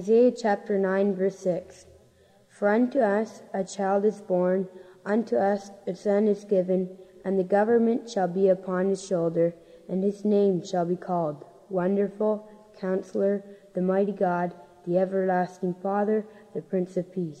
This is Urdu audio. چپٹر نائن رکس for to us a child is born and the government shall be and shoulder and him shall wonder for the my God the ای ایور لاسٹینگ فادرس پیس